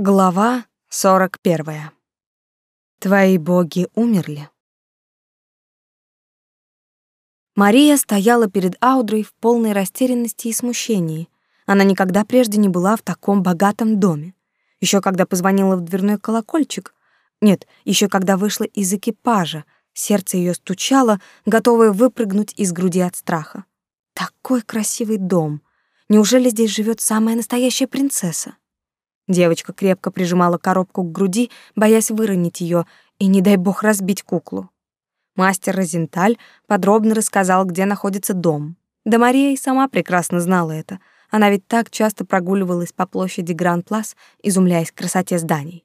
Глава 41. Твои боги умерли. Мария стояла перед Аудрой в полной растерянности и смущении. Она никогда прежде не была в таком богатом доме. Еще когда позвонила в дверной колокольчик, нет, еще когда вышла из экипажа, сердце ее стучало, готовое выпрыгнуть из груди от страха. Такой красивый дом. Неужели здесь живет самая настоящая принцесса? Девочка крепко прижимала коробку к груди, боясь выронить ее и, не дай бог, разбить куклу. Мастер Розенталь подробно рассказал, где находится дом. Да Мария и сама прекрасно знала это. Она ведь так часто прогуливалась по площади Гран-Плас, изумляясь красоте зданий.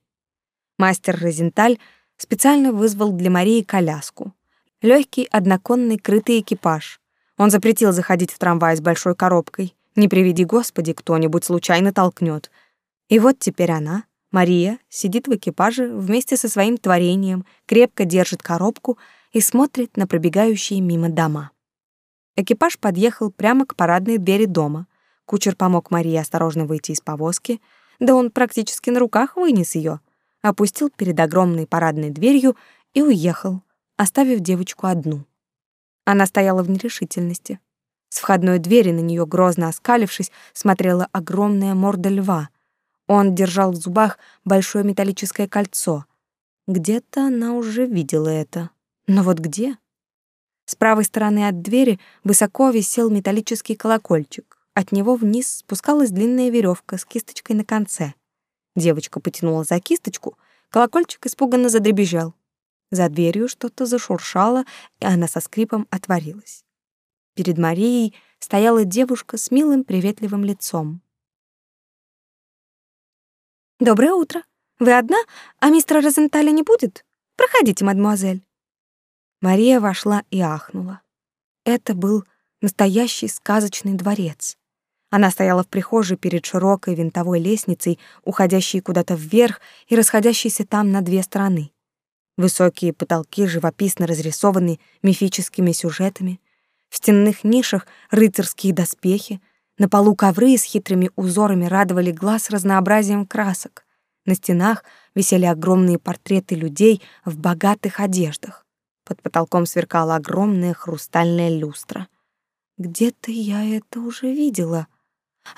Мастер Розенталь специально вызвал для Марии коляску. Легкий одноконный крытый экипаж. Он запретил заходить в трамвай с большой коробкой. Не приведи Господи, кто-нибудь случайно толкнет — и вот теперь она, Мария, сидит в экипаже вместе со своим творением, крепко держит коробку и смотрит на пробегающие мимо дома. Экипаж подъехал прямо к парадной двери дома. Кучер помог Марии осторожно выйти из повозки, да он практически на руках вынес ее, опустил перед огромной парадной дверью и уехал, оставив девочку одну. Она стояла в нерешительности. С входной двери на нее грозно оскалившись, смотрела огромная морда льва, он держал в зубах большое металлическое кольцо. Где-то она уже видела это. Но вот где? С правой стороны от двери высоко висел металлический колокольчик. От него вниз спускалась длинная веревка с кисточкой на конце. Девочка потянула за кисточку, колокольчик испуганно задребезжал. За дверью что-то зашуршало, и она со скрипом отворилась. Перед Марией стояла девушка с милым приветливым лицом. «Доброе утро. Вы одна, а мистера Розенталя не будет? Проходите, мадемуазель». Мария вошла и ахнула. Это был настоящий сказочный дворец. Она стояла в прихожей перед широкой винтовой лестницей, уходящей куда-то вверх и расходящейся там на две стороны. Высокие потолки живописно разрисованы мифическими сюжетами, в стенных нишах рыцарские доспехи — на полу ковры с хитрыми узорами радовали глаз разнообразием красок. На стенах висели огромные портреты людей в богатых одеждах. Под потолком сверкала огромная хрустальная люстра. Где-то я это уже видела.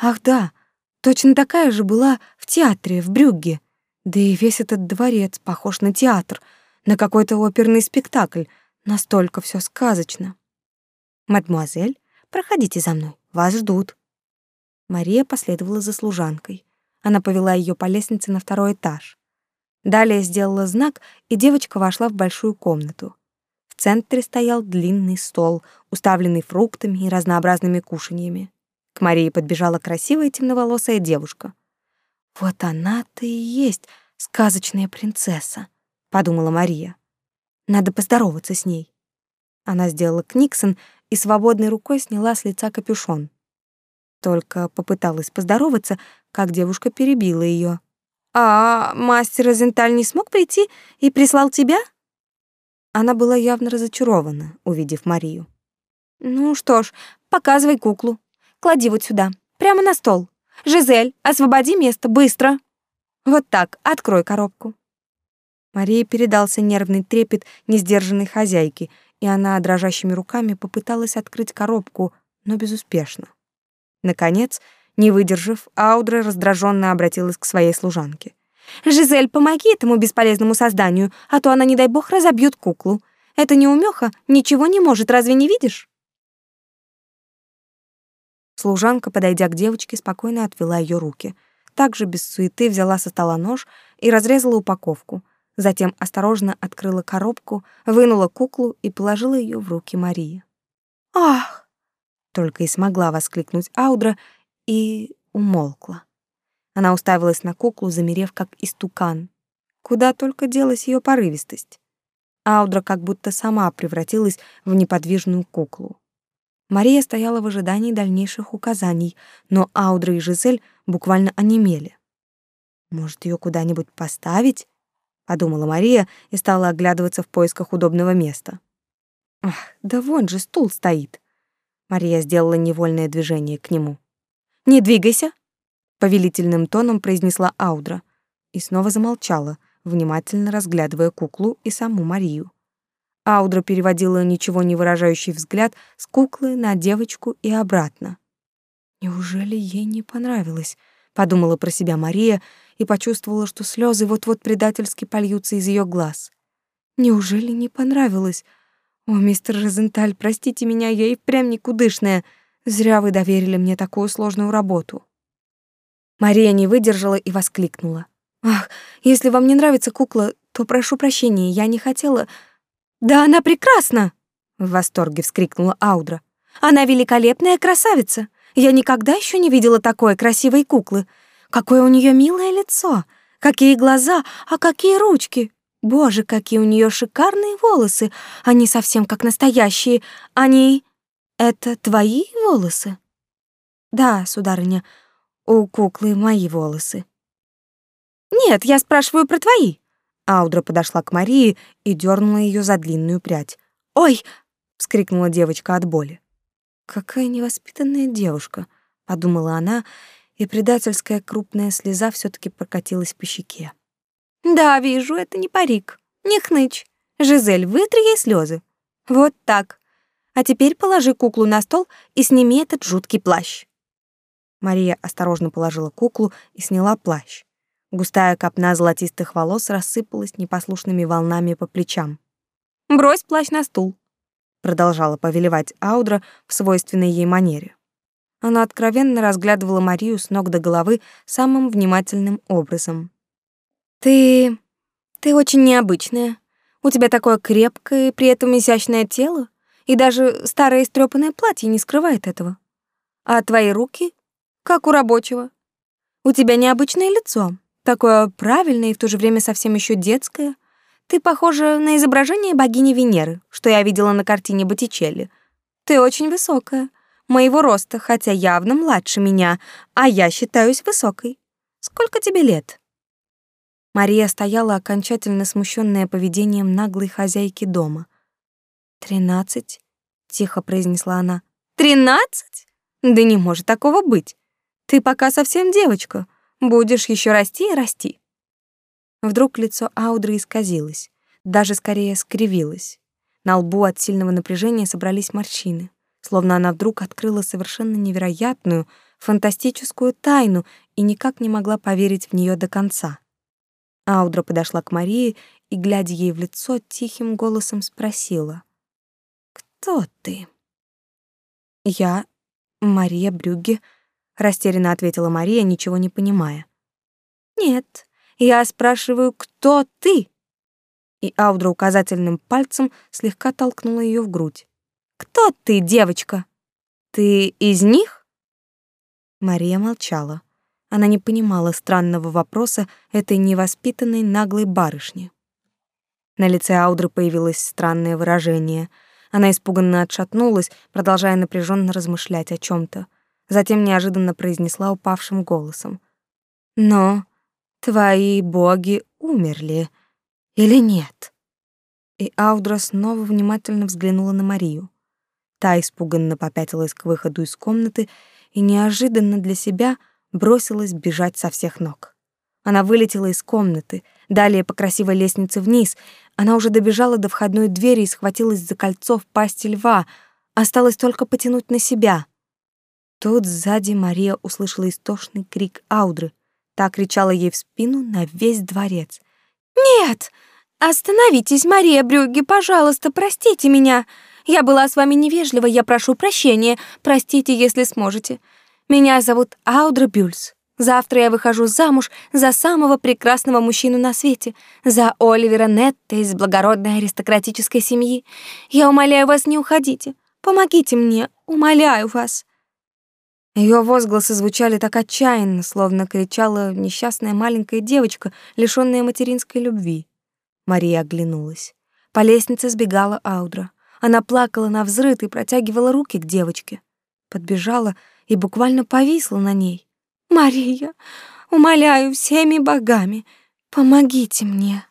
Ах да, точно такая же была в театре в Брюгге. Да и весь этот дворец похож на театр, на какой-то оперный спектакль. Настолько все сказочно. Мадемуазель, проходите за мной, вас ждут. Мария последовала за служанкой. Она повела ее по лестнице на второй этаж. Далее сделала знак, и девочка вошла в большую комнату. В центре стоял длинный стол, уставленный фруктами и разнообразными кушаньями. К Марии подбежала красивая темноволосая девушка. «Вот она-то и есть сказочная принцесса», — подумала Мария. «Надо поздороваться с ней». Она сделала книксон и свободной рукой сняла с лица капюшон. Только попыталась поздороваться, как девушка перебила ее. «А мастер Розенталь не смог прийти и прислал тебя?» Она была явно разочарована, увидев Марию. «Ну что ж, показывай куклу. Клади вот сюда, прямо на стол. Жизель, освободи место, быстро!» «Вот так, открой коробку». Марии передался нервный трепет несдержанной хозяйки, и она дрожащими руками попыталась открыть коробку, но безуспешно. Наконец, не выдержав, Аудра раздраженно обратилась к своей служанке. «Жизель, помоги этому бесполезному созданию, а то она, не дай бог, разобьет куклу. Это неумеха ничего не может, разве не видишь?» Служанка, подойдя к девочке, спокойно отвела ее руки. Также без суеты взяла со стола нож и разрезала упаковку. Затем осторожно открыла коробку, вынула куклу и положила ее в руки Марии. «Ах!» Только и смогла воскликнуть Аудра и умолкла. Она уставилась на куклу, замерев как истукан. Куда только делась ее порывистость. Аудра как будто сама превратилась в неподвижную куклу. Мария стояла в ожидании дальнейших указаний, но Аудра и Жизель буквально онемели. «Может, ее куда-нибудь поставить?» — подумала Мария и стала оглядываться в поисках удобного места. «Ах, да вон же стул стоит!» Мария сделала невольное движение к нему. «Не двигайся!» — повелительным тоном произнесла Аудра. и снова замолчала, внимательно разглядывая куклу и саму Марию. Аудра переводила ничего не выражающий взгляд с куклы на девочку и обратно. Неужели ей не понравилось? подумала про себя Мария и почувствовала, что слезы вот-вот предательски польются из ее глаз. Неужели не понравилось? О, мистер Розенталь, простите меня, я и впрямь никудышная. Зря вы доверили мне такую сложную работу. Мария не выдержала и воскликнула: Ах, если вам не нравится кукла, то прошу прощения, я не хотела. Да она прекрасна, в восторге вскрикнула Аудра. Она великолепная красавица. Я никогда еще не видела такой красивой куклы. Какое у нее милое лицо, какие глаза, а какие ручки. Боже, какие у нее шикарные волосы. Они совсем как настоящие. Они это твои волосы? Да, сударыня, у куклы мои волосы. Нет, я спрашиваю про твои. Аудра подошла к Марии и дернула ее за длинную прядь. Ой, вскрикнула девочка от боли. Какая невоспитанная девушка, подумала она, и предательская крупная слеза все таки прокатилась по щеке. Да, вижу, это не парик. Не хнычь. Жизель, вытри ей слезы. Вот так. А теперь положи куклу на стол и сними этот жуткий плащ. Мария осторожно положила куклу и сняла плащ. Густая копна золотистых волос рассыпалась непослушными волнами по плечам. «Брось плащ на стул», продолжала повелевать Аудра в свойственной ей манере. Она откровенно разглядывала Марию с ног до головы самым внимательным образом. Ты ты очень необычная. У тебя такое крепкое, при этом изящное тело, и даже старое истрёпанное платье не скрывает этого. А твои руки как у рабочего. У тебя необычное лицо, такое правильное и в то же время совсем еще детское. Ты похожа на изображение богини Венеры, что я видела на картине Боттичелли. Ты очень высокая, моего роста, хотя явно младше меня, а я считаюсь высокой. Сколько тебе лет?» Мария стояла окончательно смущенная поведением наглой хозяйки дома. «Тринадцать?» — тихо произнесла она. «Тринадцать? Да не может такого быть. Ты пока совсем девочка, будешь еще расти и расти». Вдруг лицо Аудры исказилось, даже скорее скривилось. На лбу от сильного напряжения собрались морщины, словно она вдруг открыла совершенно невероятную, фантастическую тайну и никак не могла поверить в нее до конца. Аудра подошла к Марии и, глядя ей в лицо, тихим голосом спросила: "Кто ты?" "Я Мария Брюгге", растерянно ответила Мария, ничего не понимая. "Нет, я спрашиваю, кто ты?» И Аудра указательным пальцем слегка толкнула ее в грудь. «Кто ты, девочка? Ты из них?» Мария молчала. Она не понимала странного вопроса этой невоспитанной наглой барышни. На лице Аудры появилось странное выражение. Она испуганно отшатнулась, продолжая напряженно размышлять о чем то Затем неожиданно произнесла упавшим голосом: "Но твои боги умерли или нет? И Аудра снова внимательно взглянула на Марию. Та испуганно попятилась к выходу из комнаты и неожиданно для себя бросилась бежать со всех ног. Она вылетела из комнаты, далее по красивой лестнице вниз. Она уже добежала до входной двери и схватилась за кольцо в пасти льва. Осталось только потянуть на себя. Тут сзади Мария услышала истошный крик Аудры — так кричала ей в спину на весь дворец. «Нет! Остановитесь, Мария Брюгге, пожалуйста, простите меня. Я была с вами невежлива, я прошу прощения. Простите, если сможете. Меня зовут Аудра Бюльс. Завтра я выхожу замуж за самого прекрасного мужчину на свете, за Оливера Нетта из благородной аристократической семьи. Я умоляю вас, не уходите. Помогите мне, умоляю вас. Ее возгласы звучали так отчаянно, словно кричала несчастная маленькая девочка, лишённая материнской любви. Мария оглянулась. По лестнице сбегала Аудра. Она плакала на взрыд и протягивала руки к девочке. Подбежала и буквально повисла на ней. «Мария, умоляю всеми богами, помогите мне!»